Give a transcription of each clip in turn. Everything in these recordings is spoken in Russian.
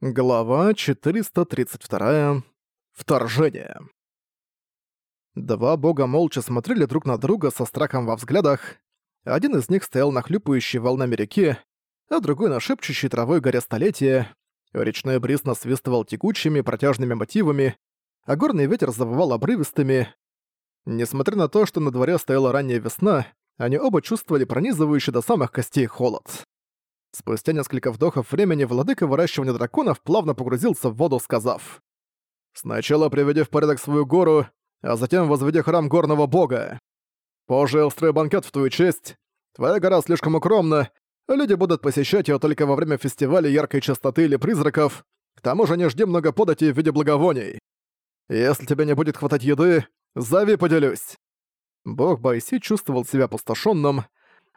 Глава 432. Вторжение. Два бога молча смотрели друг на друга со страхом во взглядах. Один из них стоял на хлюпающей волнами реке, а другой на шепчущей травой горе столетия. Речной бриз насвистывал текучими протяжными мотивами, а горный ветер завывал обрывистыми. Несмотря на то, что на дворе стояла ранняя весна, они оба чувствовали пронизывающий до самых костей холод. Спустя несколько вдохов времени владыка выращивания драконов плавно погрузился в воду, сказав «Сначала приведи в порядок свою гору, а затем возведи храм горного бога. Позже устрою банкет в твою честь. Твоя гора слишком укромна, люди будут посещать ее только во время фестиваля яркой чистоты или призраков. К тому же не жди много подати в виде благовоний. Если тебе не будет хватать еды, зови поделюсь». Бог Байси чувствовал себя опустошенным.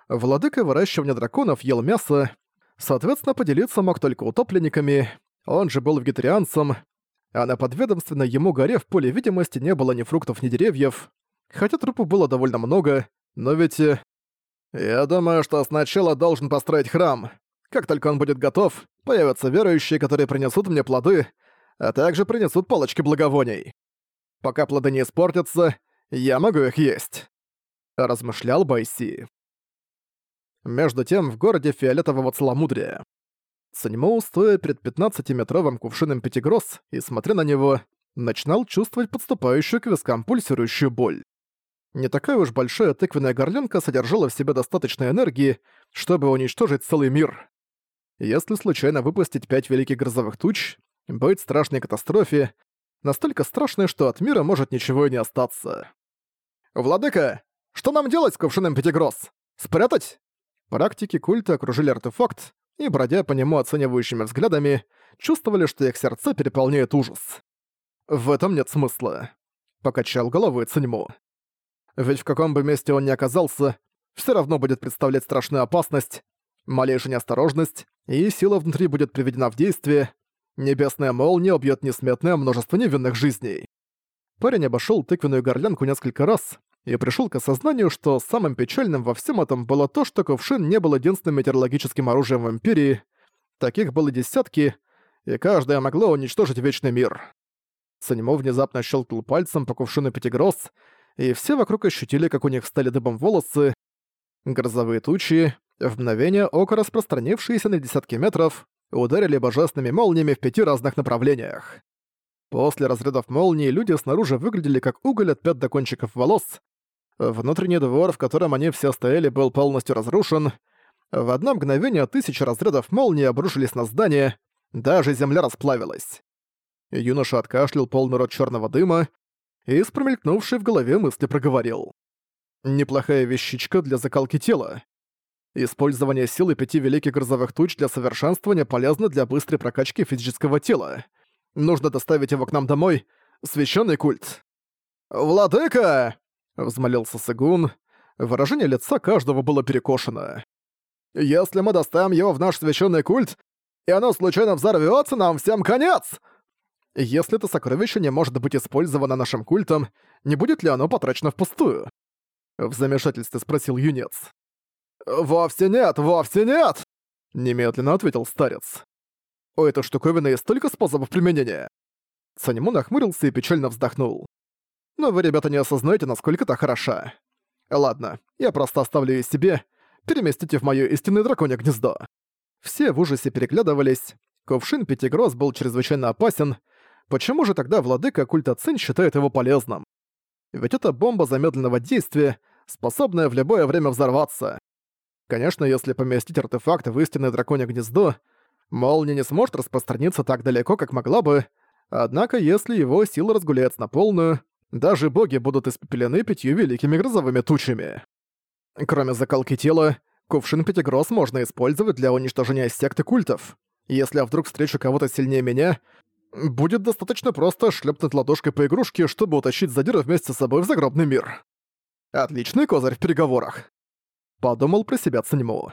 Владыка выращивания драконов ел мясо, Соответственно, поделиться мог только утопленниками, он же был вегетарианцем, а на подведомственной ему горе в поле видимости не было ни фруктов, ни деревьев, хотя трупов было довольно много, но ведь... Э, я думаю, что сначала должен построить храм. Как только он будет готов, появятся верующие, которые принесут мне плоды, а также принесут палочки благовоний. Пока плоды не испортятся, я могу их есть. Размышлял Байси. Между тем, в городе фиолетового целомудрия. Саньмоу, стоя перед 15-метровым кувшином пятигроз и смотря на него, начинал чувствовать подступающую к вискам пульсирующую боль. Не такая уж большая тыквенная горлянка содержала в себе достаточно энергии, чтобы уничтожить целый мир. Если случайно выпустить пять великих грозовых туч, быть страшной катастрофе, настолько страшной, что от мира может ничего и не остаться. «Владыка, что нам делать с кувшином пятигроз? Спрятать?» Практики культа окружили артефакт и, бродя по нему оценивающими взглядами, чувствовали, что их сердца переполняет ужас. «В этом нет смысла», — покачал головой Циньму. «Ведь в каком бы месте он ни оказался, все равно будет представлять страшную опасность, малейшая неосторожность, и сила внутри будет приведена в действие, небесная молния убьет несметное множество невинных жизней». Парень обошел тыквенную горлянку несколько раз, и пришел к осознанию, что самым печальным во всем этом было то, что кувшин не был единственным метеорологическим оружием в Империи. Таких было десятки, и каждое могло уничтожить Вечный мир. Санимо внезапно щелкнул пальцем по кувшину Пятигроз, и все вокруг ощутили, как у них стали дыбом волосы. Грозовые тучи, в мгновение ока распространившиеся на десятки метров, ударили божественными молниями в пяти разных направлениях. После разрядов молнии люди снаружи выглядели как уголь от пят до кончиков волос, Внутренний двор, в котором они все стояли, был полностью разрушен. В одно мгновение тысячи разрядов молнии обрушились на здание, даже земля расплавилась. Юноша откашлял полный рот черного дыма и с в голове мысли проговорил. «Неплохая вещичка для закалки тела. Использование силы пяти великих грозовых туч для совершенствования полезно для быстрой прокачки физического тела. Нужно доставить его к нам домой. Священный культ». «Владыка!» Взмолился Сыгун. Выражение лица каждого было перекошено. «Если мы доставим его в наш священный культ, и оно случайно взорвётся, нам всем конец!» «Если это сокровище не может быть использовано нашим культом, не будет ли оно потрачено впустую?» В замешательстве спросил юнец. «Вовсе нет, вовсе нет!» Немедленно ответил старец. «У этой штуковины есть столько способов применения!» Санему нахмурился и печально вздохнул. Но вы, ребята, не осознаете, насколько это хороша. Ладно, я просто оставлю ее себе. Переместите в моё истинное драконье гнездо. Все в ужасе переглядывались. Кувшин Пятигроз был чрезвычайно опасен. Почему же тогда владыка культа Цинь считает его полезным? Ведь это бомба замедленного действия, способная в любое время взорваться. Конечно, если поместить артефакт в истинное драконье гнездо, молния не сможет распространиться так далеко, как могла бы, однако если его сила разгуляется на полную, даже боги будут испепелены пятью великими грозовыми тучами. Кроме закалки тела, кувшин Пятигроз можно использовать для уничтожения секты культов. Если я вдруг встречу кого-то сильнее меня, будет достаточно просто шлепнуть ладошкой по игрушке, чтобы утащить задира вместе с собой в загробный мир. Отличный козырь в переговорах. Подумал про себя Циньму.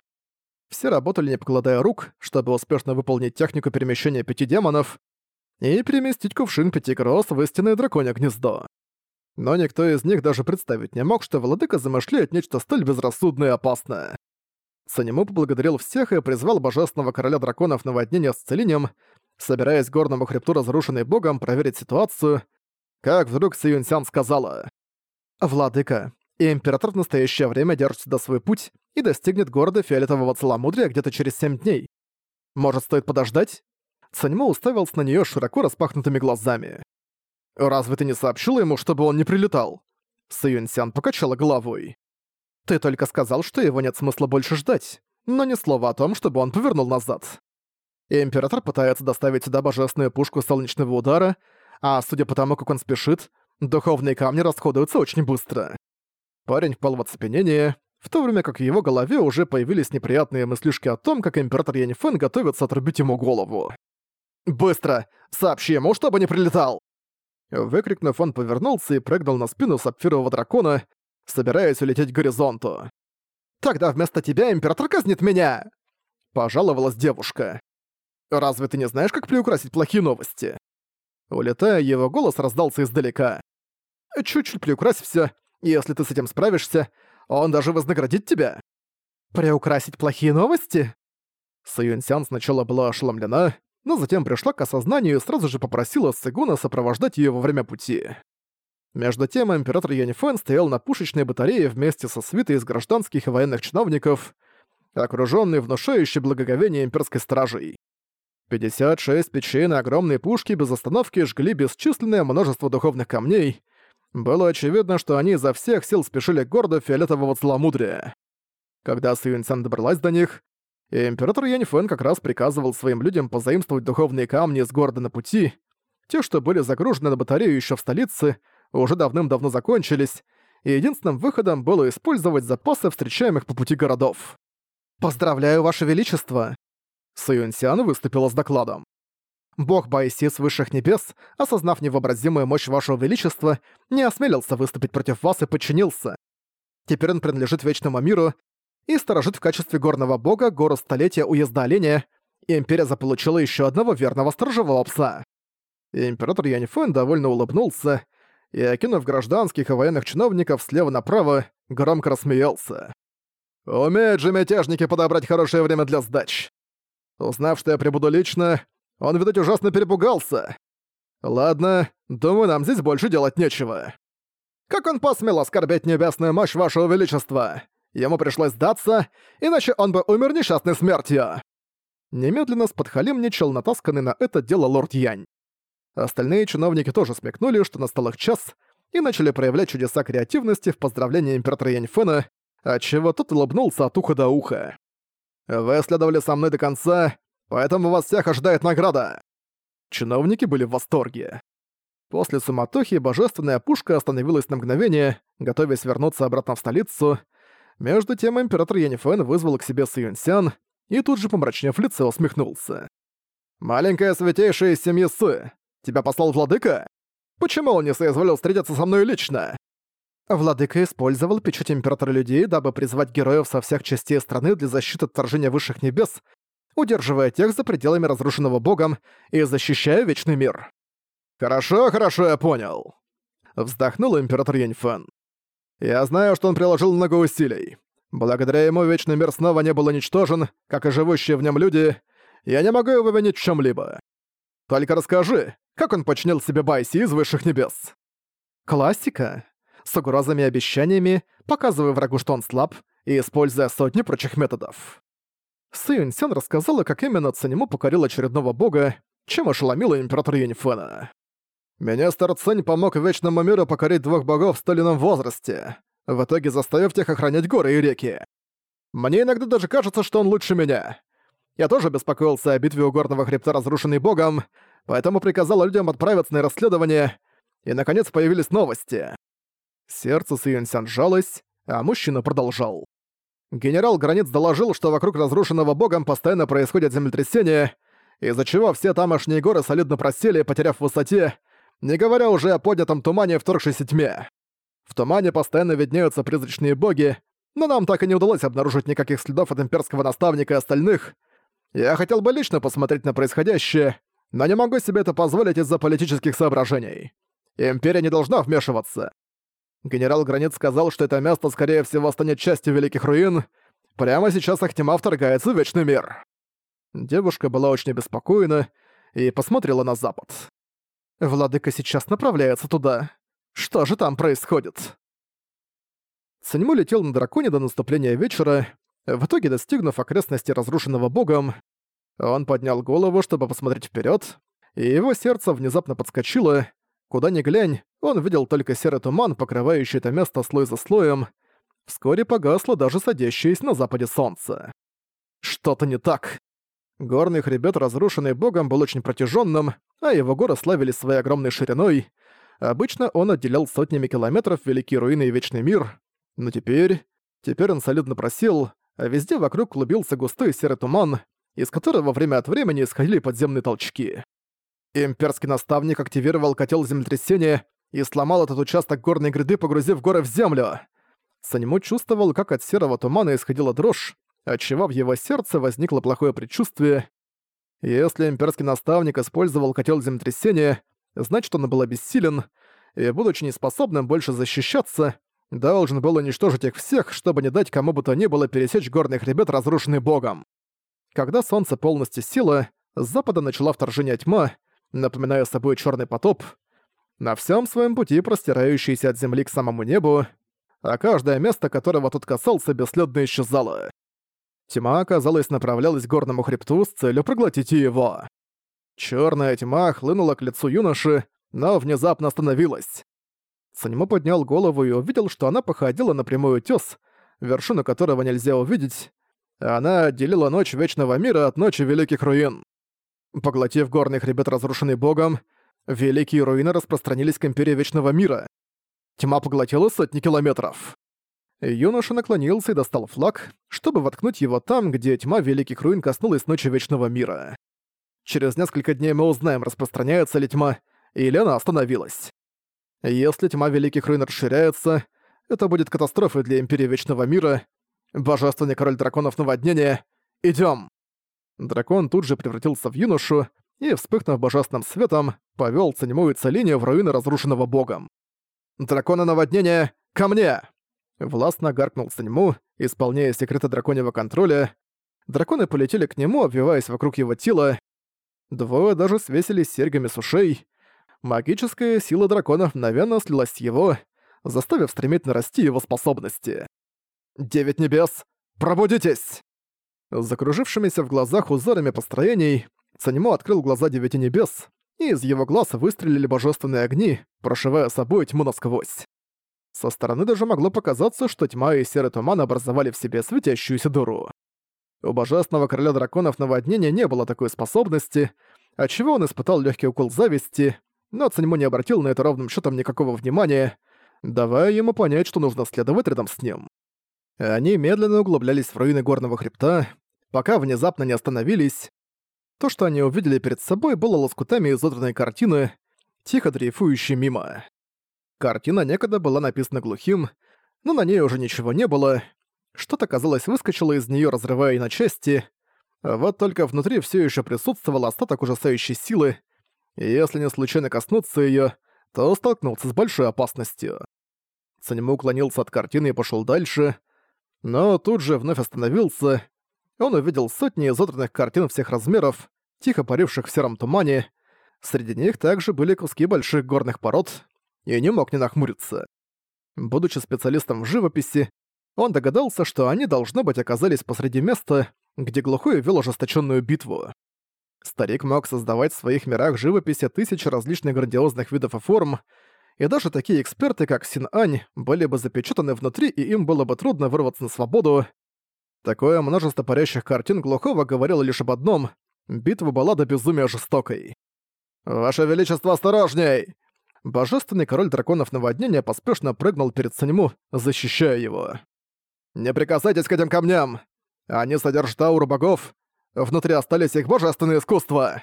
Все работали не покладая рук, чтобы успешно выполнить технику перемещения пяти демонов и переместить кувшин пяти гроз в истинное драконье гнездо но никто из них даже представить не мог, что владыка замышляет нечто столь безрассудное и опасное. Санему поблагодарил всех и призвал божественного короля драконов на воднение с целением, собираясь горному хребту, разрушенный богом, проверить ситуацию, как вдруг Сиюнсян сказала «Владыка, император в настоящее время держит сюда свой путь и достигнет города Фиолетового Целомудрия где-то через семь дней. Может, стоит подождать?» Саньмо уставился на неё широко распахнутыми глазами. «Разве ты не сообщила ему, чтобы он не прилетал?» Саюнсян покачала головой. «Ты только сказал, что его нет смысла больше ждать, но ни слова о том, чтобы он повернул назад. Император пытается доставить сюда божественную пушку солнечного удара, а судя по тому, как он спешит, духовные камни расходуются очень быстро. Парень впал в оцепенение, в то время как в его голове уже появились неприятные мыслишки о том, как император Янифэн готовится отрубить ему голову. «Быстро! Сообщи ему, чтобы не прилетал!» Выкрикнув, он повернулся и прыгнул на спину сапфирового дракона, собираясь улететь к горизонту. «Тогда вместо тебя император казнит меня!» Пожаловалась девушка. «Разве ты не знаешь, как приукрасить плохие новости?» Улетая, его голос раздался издалека. «Чуть-чуть приукрась всё, если ты с этим справишься, он даже вознаградит тебя». «Приукрасить плохие новости?» Саюнсян сначала была ошеломлена, но затем пришла к осознанию и сразу же попросила Сыгуна сопровождать её во время пути. Между тем, император Янифэн стоял на пушечной батарее вместе со свитой из гражданских и военных чиновников, окружённый внушающей благоговение имперской стражей. 56 печей на огромной пушке без остановки жгли бесчисленное множество духовных камней. Было очевидно, что они изо всех сил спешили к городу фиолетового целомудрия. Когда Сюинсян добралась до них, и император Яньфэн как раз приказывал своим людям позаимствовать духовные камни из города на пути. Те, что были загружены на батарею еще в столице, уже давным-давно закончились, и единственным выходом было использовать запасы встречаемых по пути городов. «Поздравляю, Ваше Величество!» Суюнсян выступила с докладом. Бог Байси с высших небес, осознав невообразимую мощь Вашего Величества, не осмелился выступить против вас и подчинился. Теперь он принадлежит Вечному Миру и сторожит в качестве горного бога гору столетия уезда оленя, Империя заполучила еще одного верного сторожевого пса. Император Яньфэн довольно улыбнулся и, окинув гражданских и военных чиновников слева направо, громко рассмеялся. «Умеют же мятежники подобрать хорошее время для сдач. Узнав, что я прибуду лично, он, видать, ужасно перепугался. Ладно, думаю, нам здесь больше делать нечего. Как он посмел оскорбить небесную мощь вашего величества? Ему пришлось сдаться, иначе он бы умер несчастной смертью!» Немедленно сподхалимничал натасканный на это дело лорд Янь. Остальные чиновники тоже смекнули, что настал их час, и начали проявлять чудеса креативности в поздравлении императора Яньфена, отчего тот улыбнулся от уха до уха. «Вы следовали со мной до конца, поэтому вас всех ожидает награда!» Чиновники были в восторге. После суматохи божественная пушка остановилась на мгновение, готовясь вернуться обратно в столицу, между тем император Янифэн вызвал к себе Сюньсян и тут же, помрачнев лице, усмехнулся. «Маленькая святейшая из семьи Сы, тебя послал владыка? Почему он не соизволил встретиться со мной лично?» Владыка использовал печать Императора Людей, дабы призвать героев со всех частей страны для защиты от вторжения высших небес, удерживая тех за пределами разрушенного богом и защищая Вечный мир. «Хорошо, хорошо, я понял», — вздохнул Император Яньфэн. Я знаю, что он приложил много усилий. Благодаря ему Вечный мир снова не был уничтожен, как и живущие в нем люди. Я не могу его винить в чем-либо. Только расскажи, как он починил себе Байси из Высших Небес? Классика. С угрозами и обещаниями, показывая врагу, что он слаб, и используя сотни прочих методов. Сын Сен рассказала, как именно Цанему покорил очередного бога, чем ошеломила император Юнифена. Министр Цинь помог Вечному миру покорить двух богов в столь возрасте, в итоге заставив тех охранять горы и реки. Мне иногда даже кажется, что он лучше меня. Я тоже беспокоился о битве у горного хребта, разрушенной богом, поэтому приказал людям отправиться на расследование, и, наконец, появились новости. Сердце Сюэнсян сжалось, а мужчина продолжал. Генерал Границ доложил, что вокруг разрушенного богом постоянно происходят землетрясения, из-за чего все тамошние горы солидно просели, потеряв в высоте, не говоря уже о поднятом тумане вторгшейся тьме. В тумане постоянно виднеются призрачные боги, но нам так и не удалось обнаружить никаких следов от имперского наставника и остальных. Я хотел бы лично посмотреть на происходящее, но не могу себе это позволить из-за политических соображений. Империя не должна вмешиваться. Генерал Гранит сказал, что это место, скорее всего, станет частью Великих Руин. Прямо сейчас их тьма вторгается в Вечный мир. Девушка была очень обеспокоена, и посмотрела на запад. «Владыка сейчас направляется туда. Что же там происходит?» Саньму летел на драконе до наступления вечера, в итоге достигнув окрестности разрушенного богом, он поднял голову, чтобы посмотреть вперед, и его сердце внезапно подскочило. Куда ни глянь, он видел только серый туман, покрывающий это место слой за слоем. Вскоре погасло даже садящееся на западе солнце. Что-то не так. Горный хребет, разрушенный богом, был очень протяженным, а его горы славились своей огромной шириной. Обычно он отделял сотнями километров великие руины и вечный мир. Но теперь... Теперь он солидно просел, а везде вокруг клубился густой серый туман, из которого время от времени исходили подземные толчки. Имперский наставник активировал котел землетрясения и сломал этот участок горной гряды, погрузив горы в землю. Санему чувствовал, как от серого тумана исходила дрожь, отчего в его сердце возникло плохое предчувствие. Если имперский наставник использовал котел землетрясения, значит он был обессилен, и, будучи неспособным больше защищаться, должен был уничтожить их всех, чтобы не дать кому бы то ни было пересечь горный хребет, разрушенный богом. Когда солнце полностью село, с запада начала вторжение тьма, напоминая собой черный потоп, на всем своем пути простирающийся от земли к самому небу, а каждое место, которого тут касался, бесследно исчезало. Тьма, казалось, направлялась к горному хребту с целью проглотить его. Черная тьма хлынула к лицу юноши, но внезапно остановилась. Санему поднял голову и увидел, что она походила на прямой утёс, вершину которого нельзя увидеть. Она отделила ночь Вечного Мира от ночи Великих Руин. Поглотив горный хребет, разрушенный богом, великие руины распространились к Империи Вечного Мира. Тьма поглотила сотни километров. Юноша наклонился и достал флаг, чтобы воткнуть его там, где тьма Великих Руин коснулась Ночи Вечного Мира. Через несколько дней мы узнаем, распространяется ли тьма, или она остановилась. Если тьма Великих Руин расширяется, это будет катастрофой для Империи Вечного Мира. Божественный Король Драконов Наводнения, идём! Дракон тут же превратился в юношу и, вспыхнув божественным светом, повёл ценемую целение в руины разрушенного богом. «Дракона наводнения, ко мне!» Властно гаркнул Саньму, исполняя секреты драконьего контроля. Драконы полетели к нему, обвиваясь вокруг его тела. Двое даже свесились серьгами с ушей. Магическая сила драконов мгновенно слилась с его, заставив стремительно расти его способности. «Девять небес, пробудитесь!» Закружившимися в глазах узорами построений, Санимо открыл глаза девяти небес, и из его глаз выстрелили божественные огни, прошивая собой тьму насквозь. Со стороны даже могло показаться, что тьма и серый туман образовали в себе светящуюся дуру. У божественного короля драконов наводнения не было такой способности, отчего он испытал легкий укол зависти, но Циньмо не обратил на это ровным счетом никакого внимания, давая ему понять, что нужно следовать рядом с ним. Они медленно углублялись в руины горного хребта, пока внезапно не остановились. То, что они увидели перед собой, было лоскутами изодранной картины, тихо дрейфующей мимо. Картина некогда была написана глухим, но на ней уже ничего не было. Что-то, казалось, выскочило из нее, разрывая и на части. Вот только внутри все еще присутствовал остаток ужасающей силы, и если не случайно коснуться ее, то столкнулся с большой опасностью. Санему уклонился от картины и пошел дальше, но тут же вновь остановился. Он увидел сотни изодранных картин всех размеров, тихо паривших в сером тумане. Среди них также были куски больших горных пород, и не мог не нахмуриться. Будучи специалистом в живописи, он догадался, что они, должно быть, оказались посреди места, где глухой вел ожесточенную битву. Старик мог создавать в своих мирах живописи тысячи различных грандиозных видов и форм, и даже такие эксперты, как Син Ань, были бы запечатаны внутри, и им было бы трудно вырваться на свободу. Такое множество парящих картин Глухого говорило лишь об одном — битва была до безумия жестокой. «Ваше Величество, осторожней!» Божественный король драконов наводнения поспешно прыгнул перед Санему, защищая его. «Не прикасайтесь к этим камням! Они содержат ауру богов, внутри остались их божественные искусства!»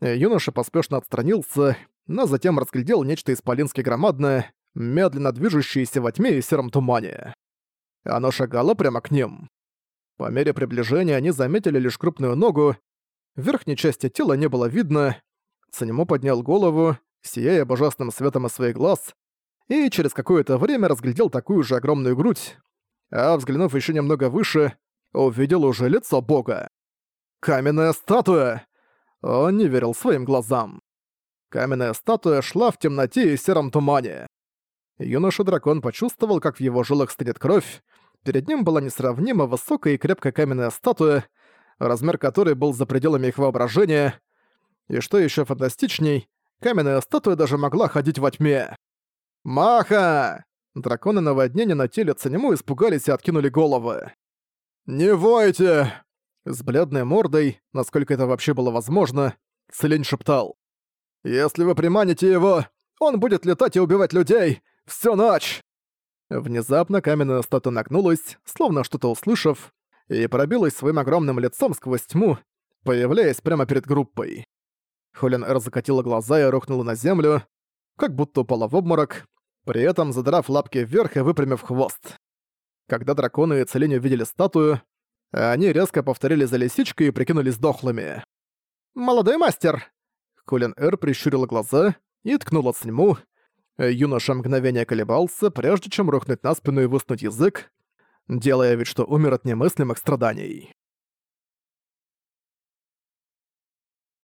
Юноша поспешно отстранился, но затем разглядел нечто исполински громадное, медленно движущееся во тьме и сером тумане. Оно шагало прямо к ним. По мере приближения они заметили лишь крупную ногу, верхней части тела не было видно, Санему поднял голову, сияя божественным светом из своих глаз, и через какое-то время разглядел такую же огромную грудь, а взглянув еще немного выше, увидел уже лицо бога. «Каменная статуя!» Он не верил своим глазам. Каменная статуя шла в темноте и сером тумане. Юноша-дракон почувствовал, как в его жилах стынет кровь. Перед ним была несравнимо высокая и крепкая каменная статуя, размер которой был за пределами их воображения. И что еще фантастичней, каменная статуя даже могла ходить во тьме. «Маха!» Драконы наводнения на теле Цанему испугались и откинули головы. «Не войте!» С бледной мордой, насколько это вообще было возможно, Целень шептал. «Если вы приманите его, он будет летать и убивать людей всю ночь!» Внезапно каменная статуя нагнулась, словно что-то услышав, и пробилась своим огромным лицом сквозь тьму, появляясь прямо перед группой. Холин Эр закатила глаза и рухнула на землю, как будто упала в обморок, при этом задрав лапки вверх и выпрямив хвост. Когда драконы и Целень увидели статую, они резко повторили за лисичкой и прикинулись дохлыми. «Молодой мастер!» Колин Эр прищурила глаза и ткнула Циньму. Юноша мгновение колебался, прежде чем рухнуть на спину и высунуть язык, делая вид, что умер от немыслимых страданий.